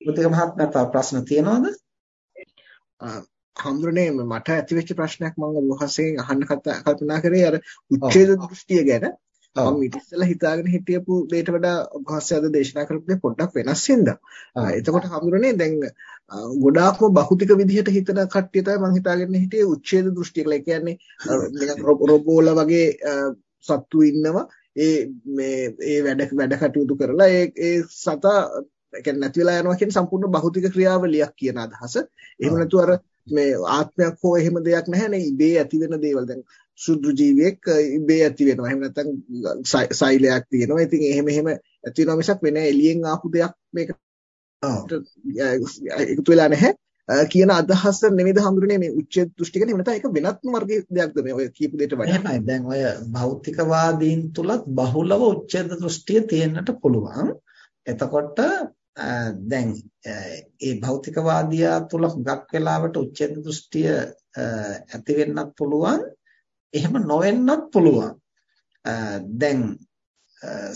මුතික මහත්මයා තව ප්‍රශ්න තියෙනවද? හඳුනේ මට ඇතිවෙච්ච ප්‍රශ්නයක් මම වහන්සේගෙන් අහන්න කල්පනා කරේ අර උච්ඡේද දෘෂ්ටිය ගැන. මම ඊට ඉස්සෙල්ලා හිතාගෙන හිටියපු දෙයට වඩා වහන්සේ අද දේශනා කරපු දේ පොඩ්ඩක් වෙනස් වෙනදා. එතකොට හඳුනන්නේ දැන් ගොඩාක්ම බහුතික විදිහට හිතන කට්ටිය තමයි මම හිතාගෙන හිටියේ උච්ඡේද දෘෂ්ටිය කියලා. ඒ කියන්නේ රොබෝලා වගේ සත්තු ඉන්නවා. ඒ මේ ඒ වැඩ වැඩ කටයුතු කරලා ඒ ඒ සතා ඒ කියන්නේ නැති වෙලා යනවා කියන සම්පූර්ණ භෞතික ක්‍රියාවලියක් කියන අදහස. එහෙම නැතු අර මේ ආත්මයක් හෝ එහෙම දෙයක් නැහැ නේ ඉබේ ඇති වෙන දේවල්. දැන් සුදු ජීවියෙක් ඉබේ ඇති වෙනවා. එහෙම නැත්නම් සෛලයක් තියෙනවා. ඉතින් එහෙම එහෙම ඇති වෙනවා මිසක් වෙන එළියෙන් ආපු දෙයක් මේක එකතු වෙලා නැහැ. කියන අදහස නෙමෙයිද හඳුරන්නේ මේ උච්ඡේද දෘෂ්ටි කියන්නේ නැත්නම් ඒක වෙනත්ම වර්ගයේ දෙයක්ද මේ ඔය කියපු දෙයට වඩා එහෙමයි දැන් ඔය භෞතිකවාදීන් තුලත් බහුලව උච්ඡේද දෘෂ්ටිය තියෙන්නට පුළුවන් එතකොට දැන් ඒ භෞතිකවාදියා තුල හුඟක් වෙලාවට උච්ඡේද දෘෂ්ටිය ඇති වෙන්නත් පුළුවන්. එහෙම නොවෙන්නත් පුළුවන්. දැන්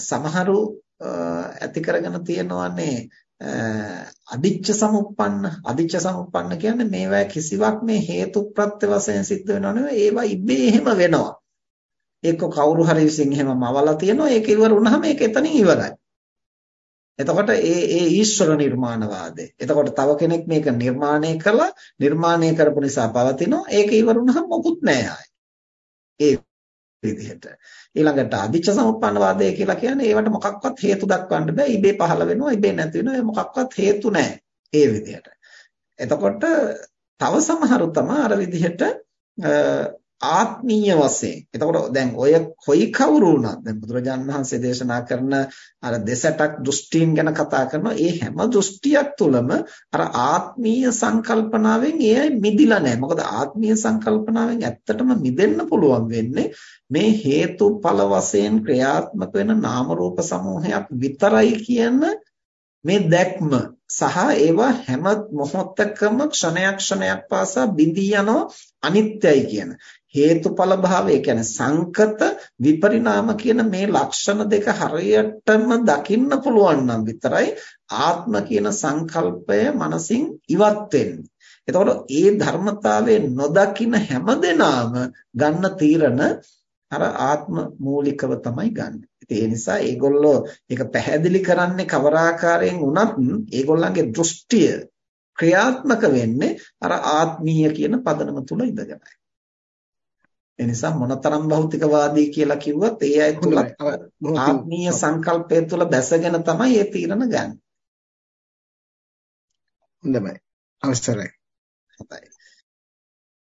සමහරු ඇති කරගෙන තියෙනවානේ අදිච්ච සමුප්පන්න. අදිච්ච සමුප්පන්න කියන්නේ මේවා කිසිවක් මේ හේතු ප්‍රත්‍ය වශයෙන් සිද්ධ වෙනව නෙවෙයි ඒවා ඉබේ එහෙම වෙනවා. ඒක කවුරු හරි විසින් එහෙම මවලා තියෙනවා ඒක ඉවර වුණාම ඒක එතනින් ඉවරයි. එතකොට ඒ ඒ ඊශ්වර නිර්මාණවාදය. එතකොට තව කෙනෙක් මේක නිර්මාණය කළා, නිර්මාණය කරපු නිසා පවතිනවා. ඒක ඉවර වුණාම මොකුත් නැහැ ඒ විදිහට. ඊළඟට අදිච්ච සමුප්පන්නවාදය කියලා කියන්නේ ඒවට මොකක්වත් හේතු දක්වන්න බෑ. ඉබේ පහළ වෙනවා, ඉබේ නැති වෙනවා. ඒ මොකක්වත් හේතු නැහැ. ඒ විදිහට. එතකොට තව සමහරු තමයි අර විදිහට ආත්මීය වශයෙන්. එතකොට දැන් ඔය කොයි කවුරු වුණත් දැන් බුදුරජාණන් වහන්සේ දේශනා කරන අර දෙසටක් දෘෂ්ටීන් ගැන කතා කරනවා. ඒ හැම දෘෂ්ටියක් තුළම අර ආත්මීය සංකල්පනාවෙන් ඒ මිදිලා නැහැ. මොකද ආත්මීය සංකල්පනාවෙන් ඇත්තටම මිදෙන්න පුළුවන් වෙන්නේ මේ හේතුඵල වශයෙන් ක්‍රියාත්මක වෙන නාම රූප සමූහයක් විතරයි කියන මේ දැක්ම සහ ඒවා හැම මොහොතකම ක්ෂණයක් ක්ෂණයක් පාසා බිඳී යනවා අනිත්‍යයි කියන හේතුඵල භාවය කියන්නේ සංකත විපරිණාම කියන මේ ලක්ෂණ දෙක හරියටම දකින්න පුළුවන් නම් විතරයි ආත්ම කියන සංකල්පය මනසින් ඉවත් වෙන්නේ. එතකොට ඒ ධර්මතාවයේ නොදකින හැමදෙනාම ගන්න තීරණ අර ආත්ම මූලිකව තමයි ගන්න. ඉතින් ඒ නිසා ඒගොල්ලෝ ඒක පැහැදිලි කරන්නේ කවර ආකාරයෙන් වුණත් ඒගොල්ලන්ගේ දෘෂ්ටිය ක්‍රියාත්මක වෙන්නේ අර ආත්මීය කියන පදනම තුල ඉඳගෙනයි. ඒ නිසා මොනතරම් භෞතිකවාදී කියලා කිව්වත් ඒ අය තුල ආත්මීය සංකල්පය තුල බැසගෙන තමයි මේ තීරණ ගන්න. හොඳයි. අවසරයි. හොඳයි.